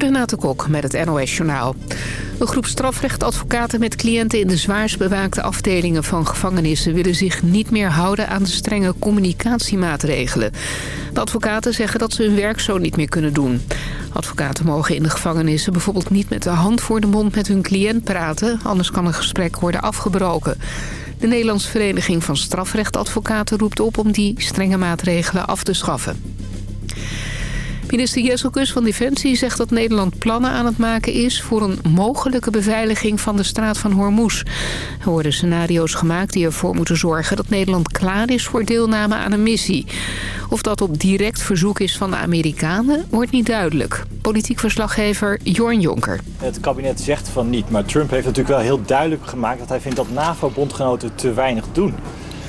Renate Kok met het NOS Journaal. Een groep strafrechtadvocaten met cliënten in de zwaarst bewaakte afdelingen van gevangenissen... willen zich niet meer houden aan de strenge communicatiemaatregelen. De advocaten zeggen dat ze hun werk zo niet meer kunnen doen. Advocaten mogen in de gevangenissen bijvoorbeeld niet met de hand voor de mond met hun cliënt praten... anders kan een gesprek worden afgebroken. De Nederlandse Vereniging van Strafrechtadvocaten roept op om die strenge maatregelen af te schaffen. Minister Jesselkus van Defensie zegt dat Nederland plannen aan het maken is... voor een mogelijke beveiliging van de straat van Hormuz. Er worden scenario's gemaakt die ervoor moeten zorgen... dat Nederland klaar is voor deelname aan een missie. Of dat op direct verzoek is van de Amerikanen, wordt niet duidelijk. Politiek verslaggever Jorn Jonker. Het kabinet zegt van niet, maar Trump heeft natuurlijk wel heel duidelijk gemaakt... dat hij vindt dat NAVO-bondgenoten te weinig doen.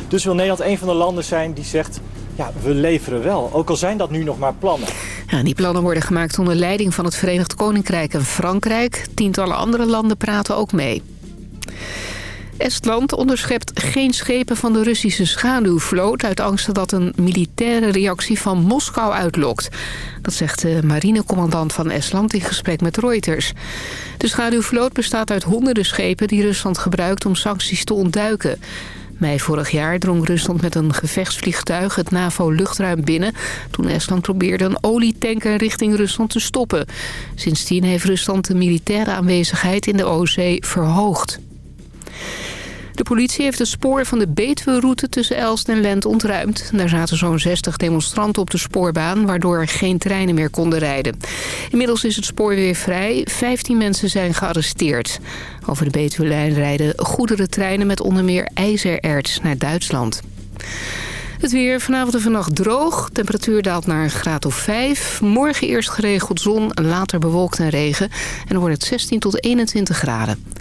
Dus wil Nederland een van de landen zijn die zegt... ja, we leveren wel, ook al zijn dat nu nog maar plannen. Ja, die plannen worden gemaakt onder leiding van het Verenigd Koninkrijk en Frankrijk. Tientallen andere landen praten ook mee. Estland onderschept geen schepen van de Russische schaduwvloot... uit angst dat een militaire reactie van Moskou uitlokt. Dat zegt de marinecommandant van Estland in gesprek met Reuters. De schaduwvloot bestaat uit honderden schepen die Rusland gebruikt om sancties te ontduiken. Mei vorig jaar drong Rusland met een gevechtsvliegtuig het NAVO-luchtruim binnen... toen Estland probeerde een olietanker richting Rusland te stoppen. Sindsdien heeft Rusland de militaire aanwezigheid in de Oostzee verhoogd. De politie heeft het spoor van de Betuwe-route tussen Elst en Lent ontruimd. Daar zaten zo'n 60 demonstranten op de spoorbaan... waardoor geen treinen meer konden rijden. Inmiddels is het spoor weer vrij. 15 mensen zijn gearresteerd. Over de Betuwe-lijn rijden goederentreinen met onder meer ijzererts naar Duitsland. Het weer vanavond en vannacht droog. Temperatuur daalt naar een graad of 5. Morgen eerst geregeld zon, later bewolkt en regen. En dan wordt het 16 tot 21 graden.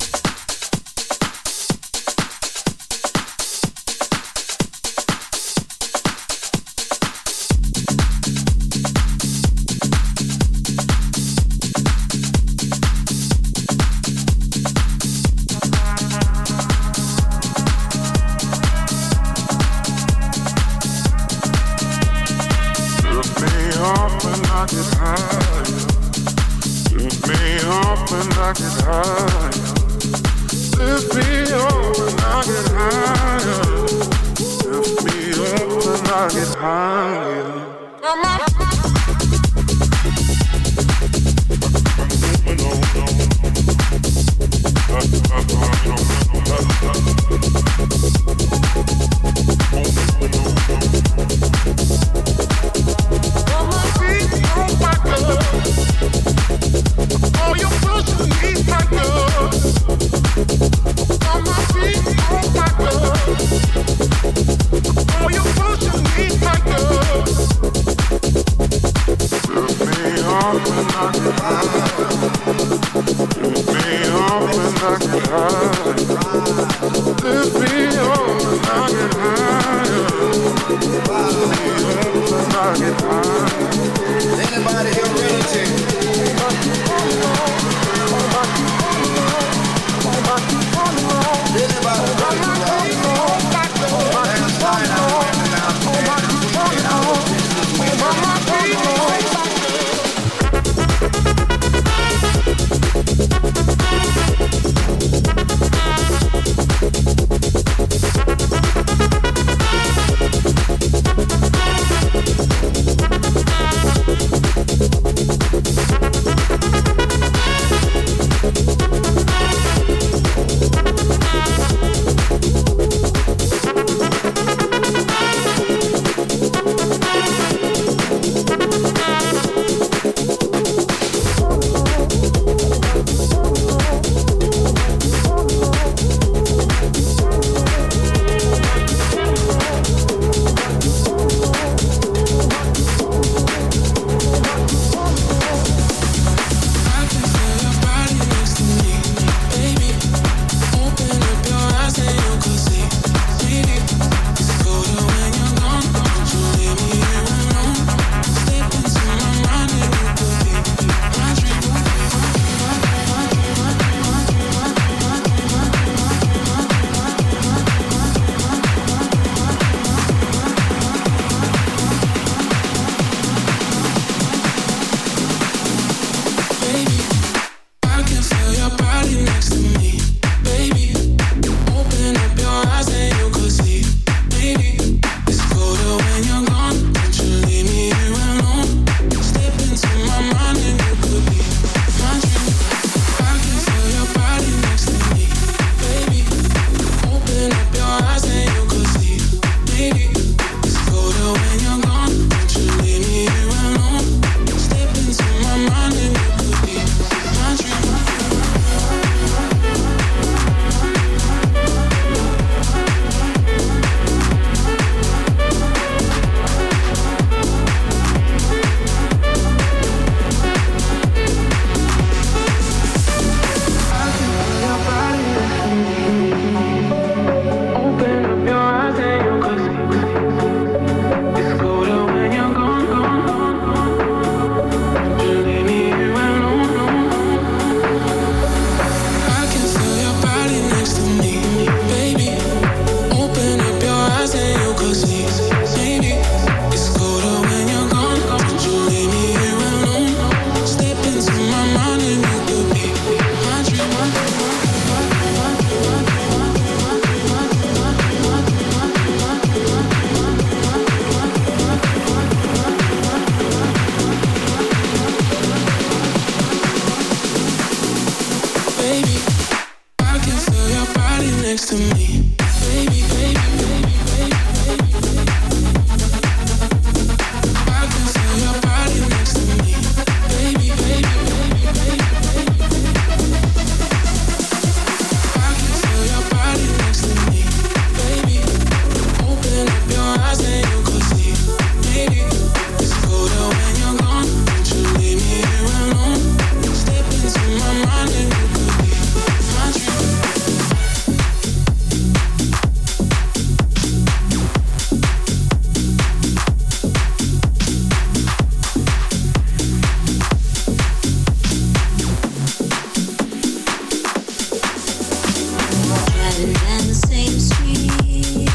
And on the same street.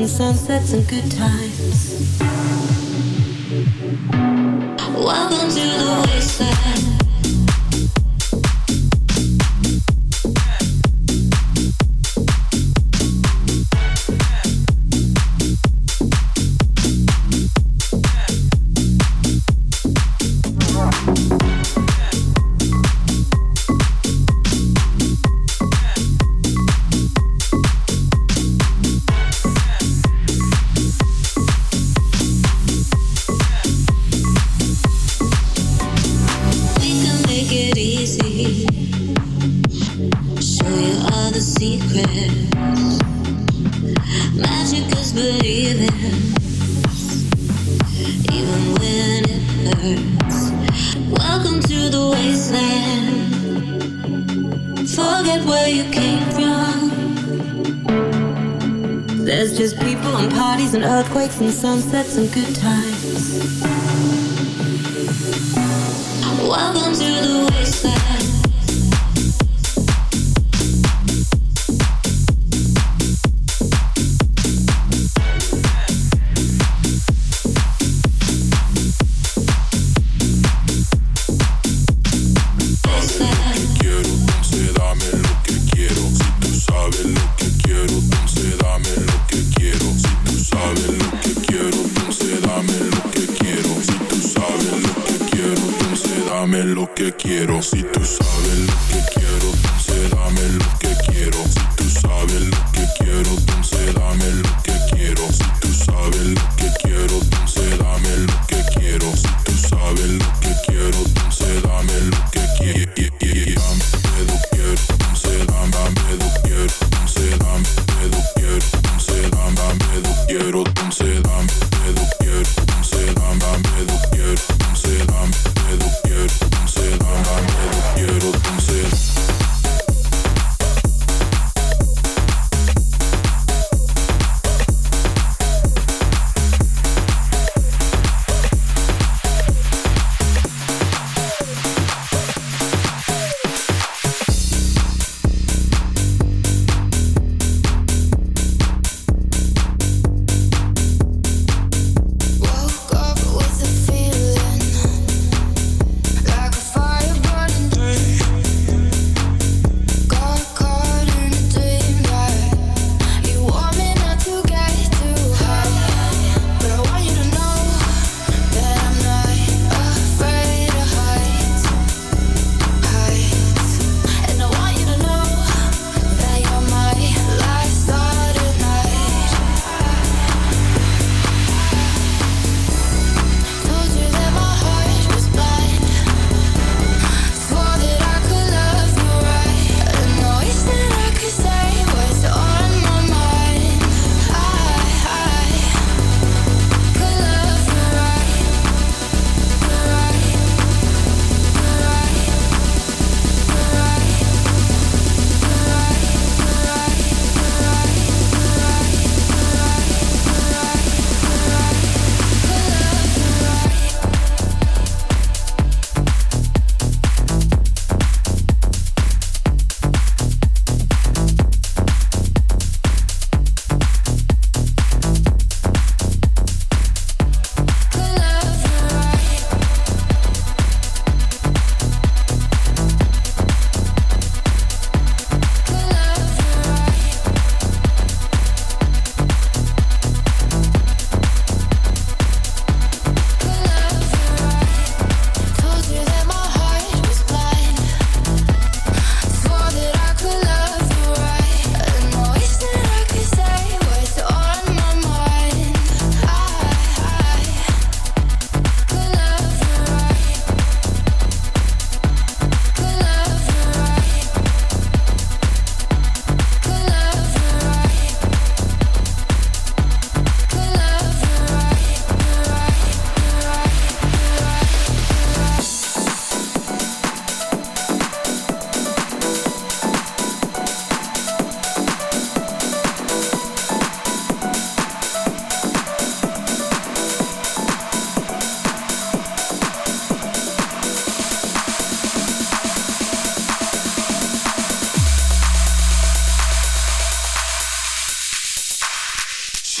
And sunsets and good times.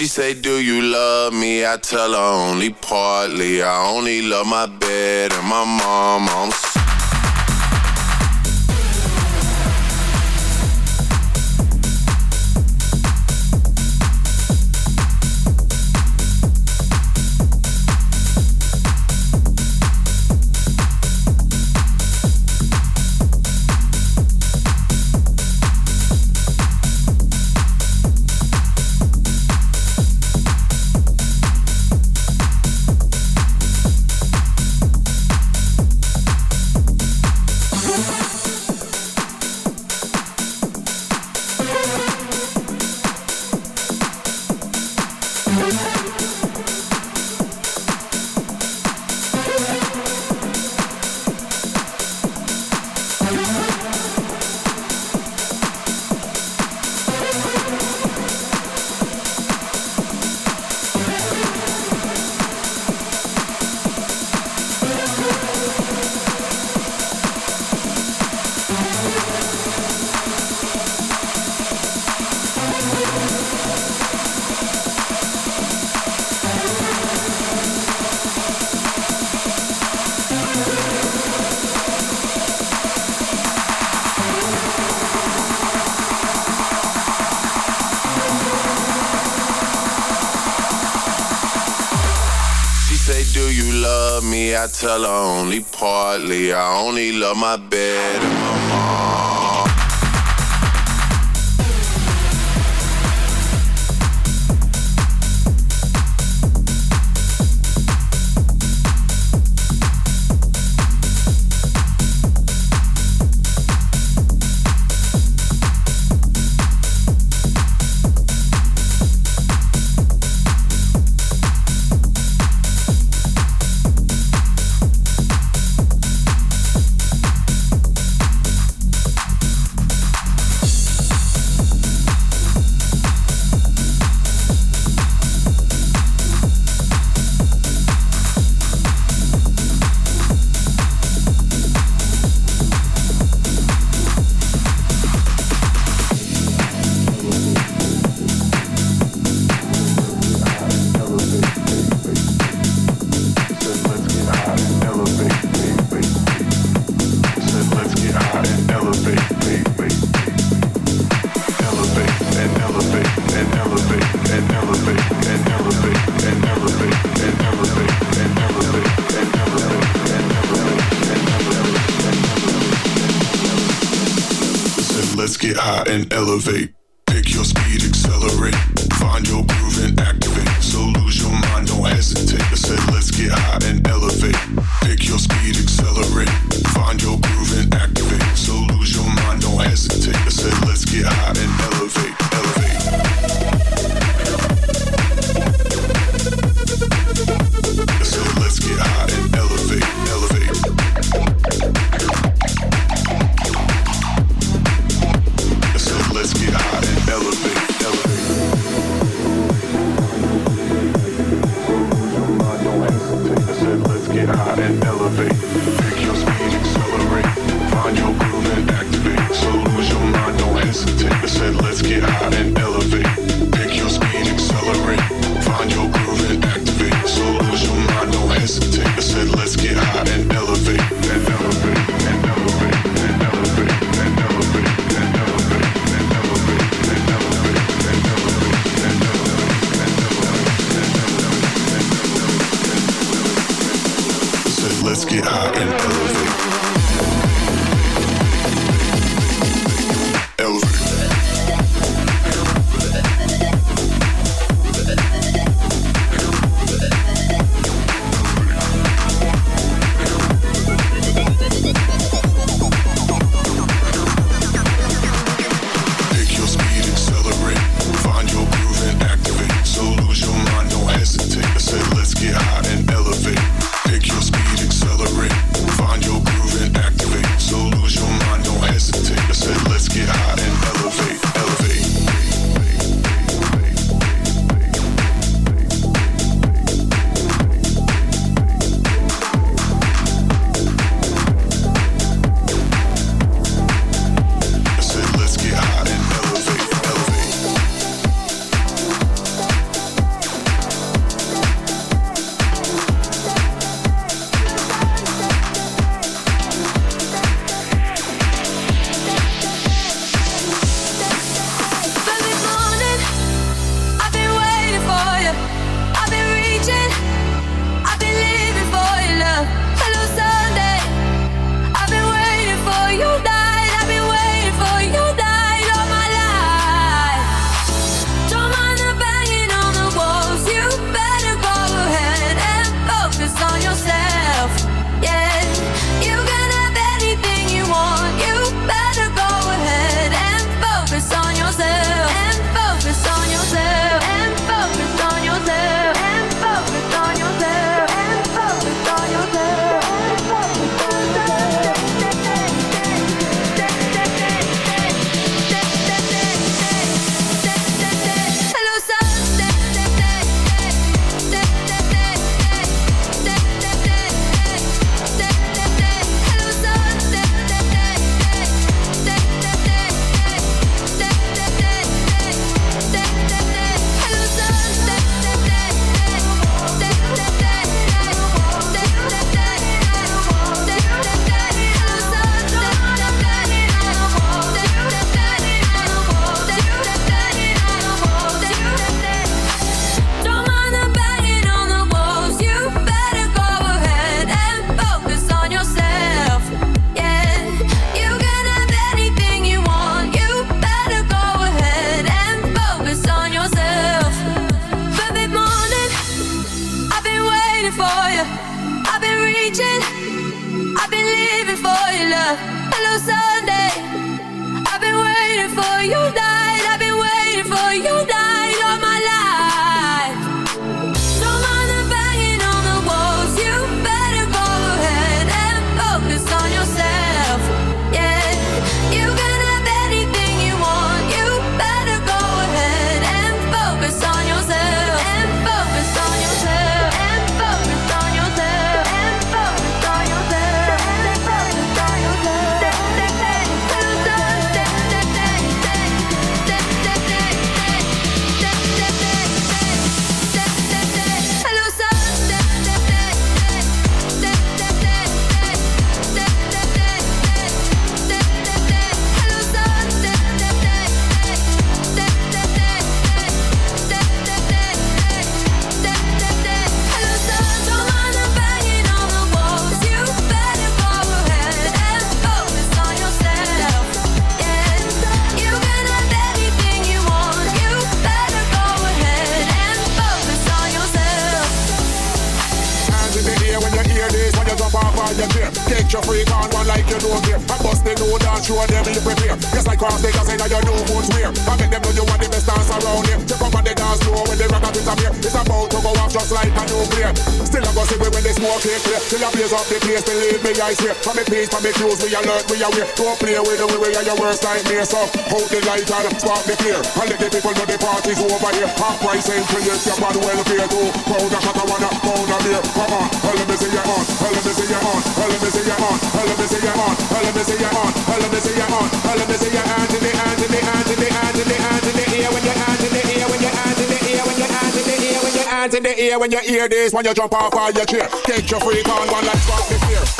Say, Do you love me? I tell her only partly. I only love my bed and my mom. I'm I love my get hot and I swear. From me peace, from me cues, we alert, we aware. Don't play with the way are your worst nightmare. So hold the light and spark the flare. And let the people know the party's over here. Half price ain't clear, your bad welfare too. Pound a shot, I wanna pound a beer. Come on, let me see you on, let me see you on, let me see you on, let me see you on, let me see you on, let me see you on, let me see your hands in the hands in the hands in the hands in the hands in the air when your hands in the air when your hands in the air when your hands in the air when your hands in the air when you hear this when you jump off of your chair. Get your freak on one like spark the fear.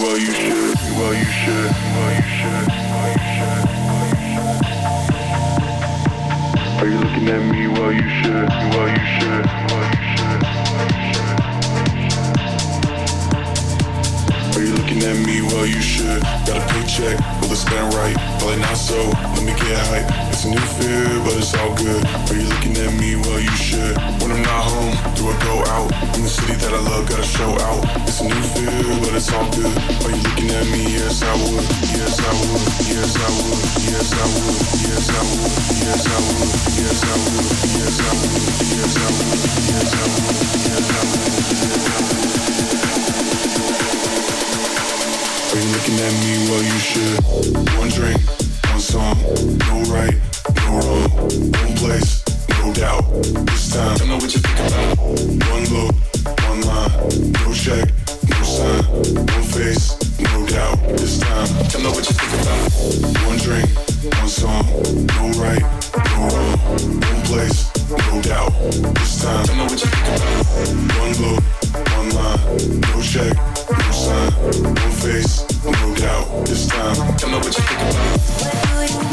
you you should, you should, you should. Are you looking at me? while you should, While you should. looking at me, well, you should. Got a paycheck, will it spend right? Probably not so, let me get hype. It's a new fear, but it's all good. Are you looking at me, well, you should. When I'm not home, do I go out? In the city that I love, gotta show out. It's a new fear, but it's all good. Are you looking at me? Yes, I would. Yes, I would. Yes, I would. Yes, I would. Yes, I would. Yes, I would. Yes, I would. Yes, I would. Yes, I would. Yes, I would. Yes, I would. Yes, I would. Been looking at me well you should. One drink, one song, no right, no wrong. One place, no doubt. This time, tell me what you think about. One look, one line, no check, no sign, one face, no doubt. This time, tell me what you think about. One drink, one song, no right, no wrong. One place, no doubt. This time, tell me what you think about. One look online. No check, no sign, no face, no doubt. This time, tell me what you think about.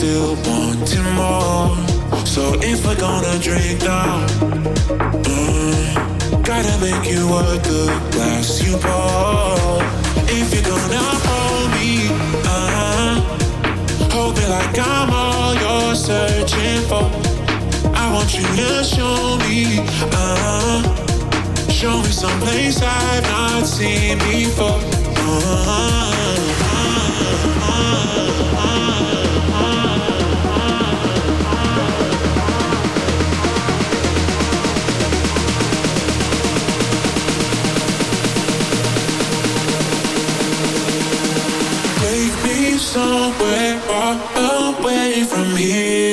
still wanting more. So if we're gonna drink now, mm, gotta make you worth the glass you pour. If you're gonna hold me, uh, hold me like I'm all you're searching for. I want you to show me, uh, show me someplace I've not seen before. Uh, uh, uh, somewhere far away from here.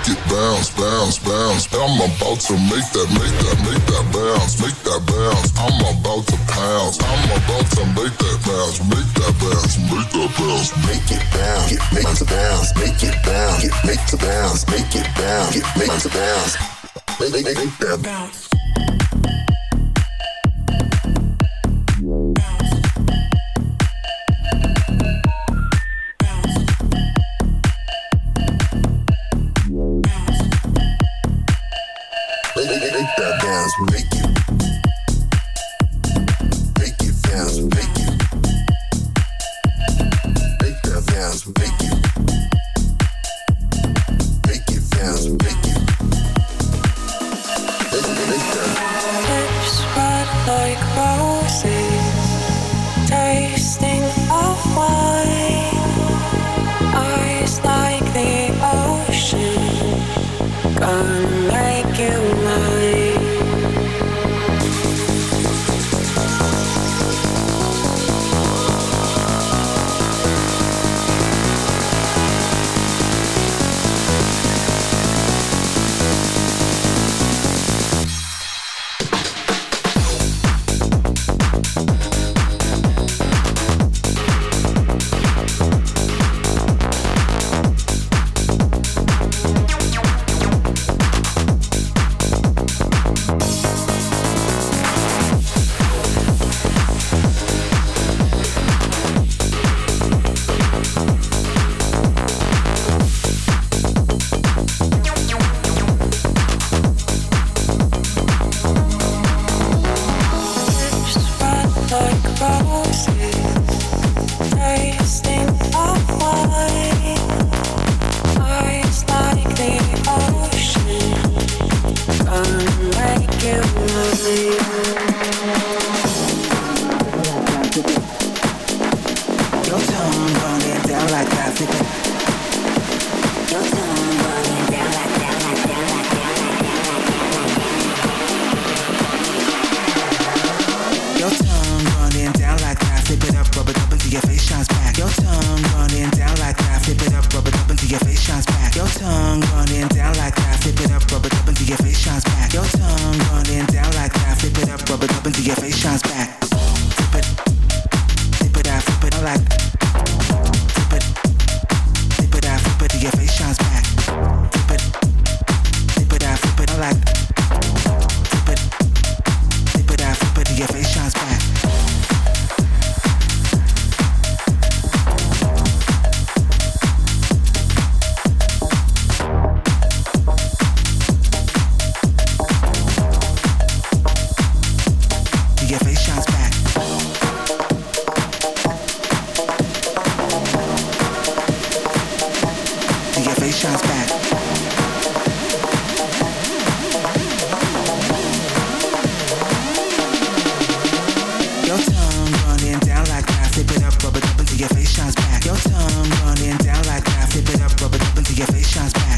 make it bounce, bounce, bounce. I'm about to make that, make that, make that bounce, make that bounce. I'm about to pounce. I'm about to make that bounce, make that bounce, make that bounce. Make it bounce, get make it bounce, make it bounce, get make it bounce, make it bounce, get make it bounce. Make, make, make that bounce.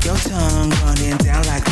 Your tongue running down like